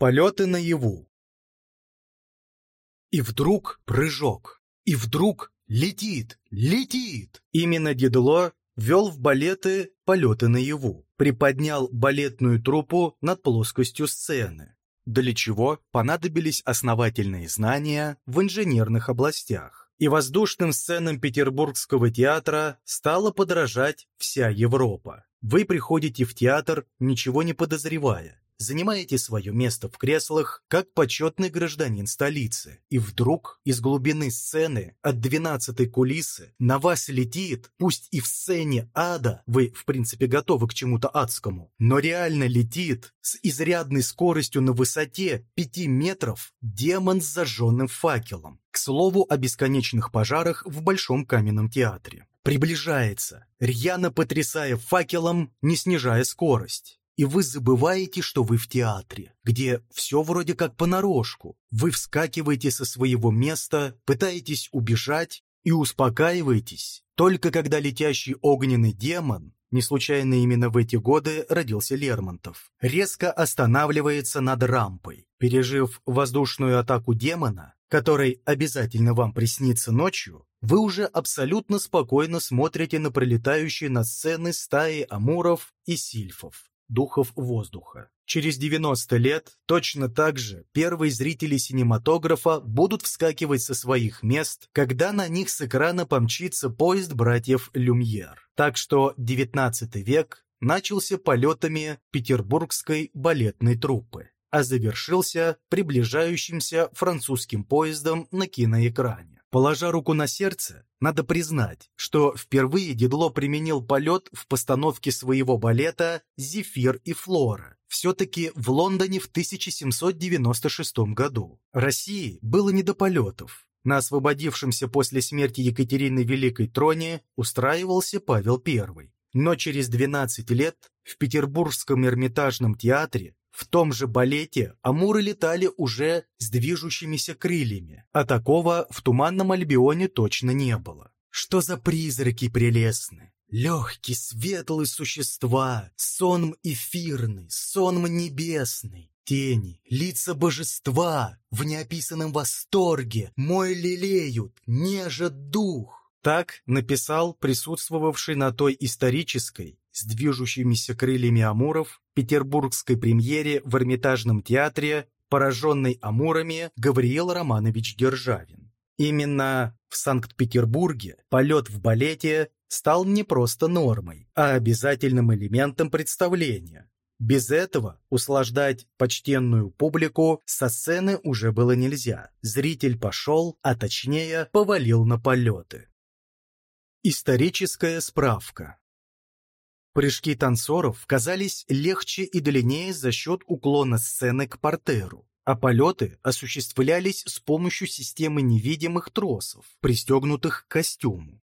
Полеты наяву. И вдруг прыжок. И вдруг летит, летит. Именно Дедло вел в балеты полеты наяву. Приподнял балетную труппу над плоскостью сцены. Для чего понадобились основательные знания в инженерных областях. И воздушным сценам Петербургского театра стала подражать вся Европа. Вы приходите в театр, ничего не подозревая, занимаете свое место в креслах, как почетный гражданин столицы. И вдруг из глубины сцены, от двенадцатой кулисы, на вас летит, пусть и в сцене ада, вы, в принципе, готовы к чему-то адскому, но реально летит с изрядной скоростью на высоте пяти метров демон с зажженным факелом. К слову о бесконечных пожарах в Большом каменном театре. Приближается, рьяно потрясая факелом, не снижая скорость и вы забываете, что вы в театре, где все вроде как понарошку. Вы вскакиваете со своего места, пытаетесь убежать и успокаиваетесь, только когда летящий огненный демон, не случайно именно в эти годы родился Лермонтов, резко останавливается над рампой. Пережив воздушную атаку демона, который обязательно вам приснится ночью, вы уже абсолютно спокойно смотрите на пролетающие на сцены стаи амуров и сильфов духов воздуха. Через 90 лет точно так же первые зрители синематографа будут вскакивать со своих мест, когда на них с экрана помчится поезд братьев Люмьер. Так что 19 век начался полетами петербургской балетной труппы, а завершился приближающимся французским поездом на киноэкране. Положа руку на сердце, надо признать, что впервые Дедло применил полет в постановке своего балета «Зефир и Флора», все-таки в Лондоне в 1796 году. России было не до полетов. На освободившемся после смерти Екатерины Великой троне устраивался Павел I. Но через 12 лет в Петербургском Эрмитажном театре в том же балете амуры летали уже с движущимися крыльями, а такого в Туманном Альбионе точно не было. Что за призраки прелестны! Легкие, светлые существа, сон эфирный, сон небесный, тени, лица божества в неописанном восторге мой лелеют, нежат дух. Так написал присутствовавший на той исторической, с движущимися крыльями амуров петербургской премьере в Эрмитажном театре, пораженный амурами Гавриил Романович Державин. Именно в Санкт-Петербурге полет в балете стал не просто нормой, а обязательным элементом представления. Без этого услаждать почтенную публику со сцены уже было нельзя. Зритель пошел, а точнее повалил на полеты. Историческая справка Прыжки танцоров казались легче и длиннее за счет уклона сцены к портеру, а полеты осуществлялись с помощью системы невидимых тросов, пристегнутых к костюму.